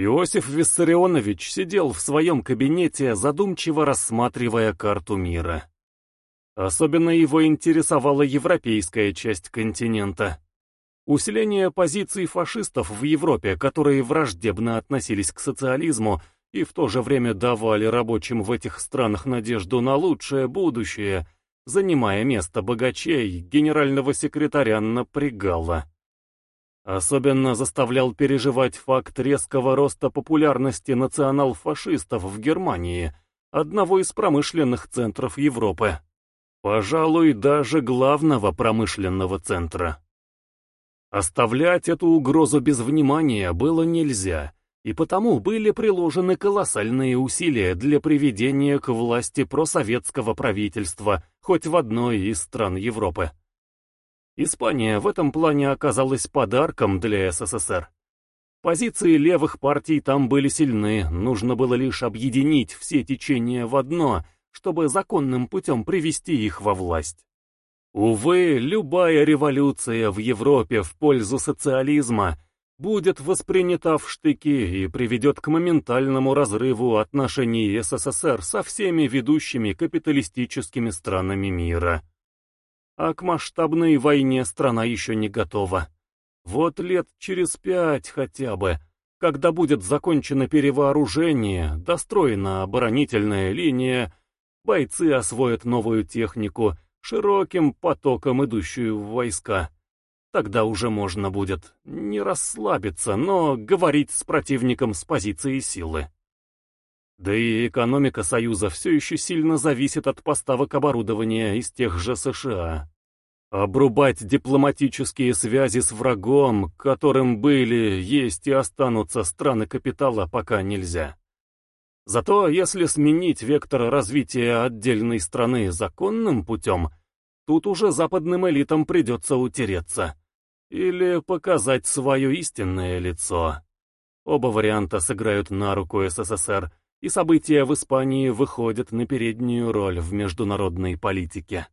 Иосиф Виссарионович сидел в своем кабинете, задумчиво рассматривая карту мира. Особенно его интересовала европейская часть континента. Усиление позиций фашистов в Европе, которые враждебно относились к социализму и в то же время давали рабочим в этих странах надежду на лучшее будущее, занимая место богачей, генерального секретаря напрягало. Особенно заставлял переживать факт резкого роста популярности национал-фашистов в Германии, одного из промышленных центров Европы. Пожалуй, даже главного промышленного центра. Оставлять эту угрозу без внимания было нельзя, и потому были приложены колоссальные усилия для приведения к власти просоветского правительства хоть в одной из стран Европы. Испания в этом плане оказалась подарком для СССР. Позиции левых партий там были сильны, нужно было лишь объединить все течения в одно, чтобы законным путем привести их во власть. Увы, любая революция в Европе в пользу социализма будет воспринята в штыки и приведет к моментальному разрыву отношений СССР со всеми ведущими капиталистическими странами мира. А к масштабной войне страна еще не готова. Вот лет через пять хотя бы, когда будет закончено перевооружение, достроена оборонительная линия, бойцы освоят новую технику, широким потоком идущую в войска. Тогда уже можно будет не расслабиться, но говорить с противником с позиции силы. Да и экономика Союза все еще сильно зависит от поставок оборудования из тех же США. Обрубать дипломатические связи с врагом, которым были, есть и останутся страны капитала, пока нельзя. Зато если сменить вектор развития отдельной страны законным путем, тут уже западным элитам придется утереться. Или показать свое истинное лицо. Оба варианта сыграют на руку СССР, и события в Испании выходят на переднюю роль в международной политике.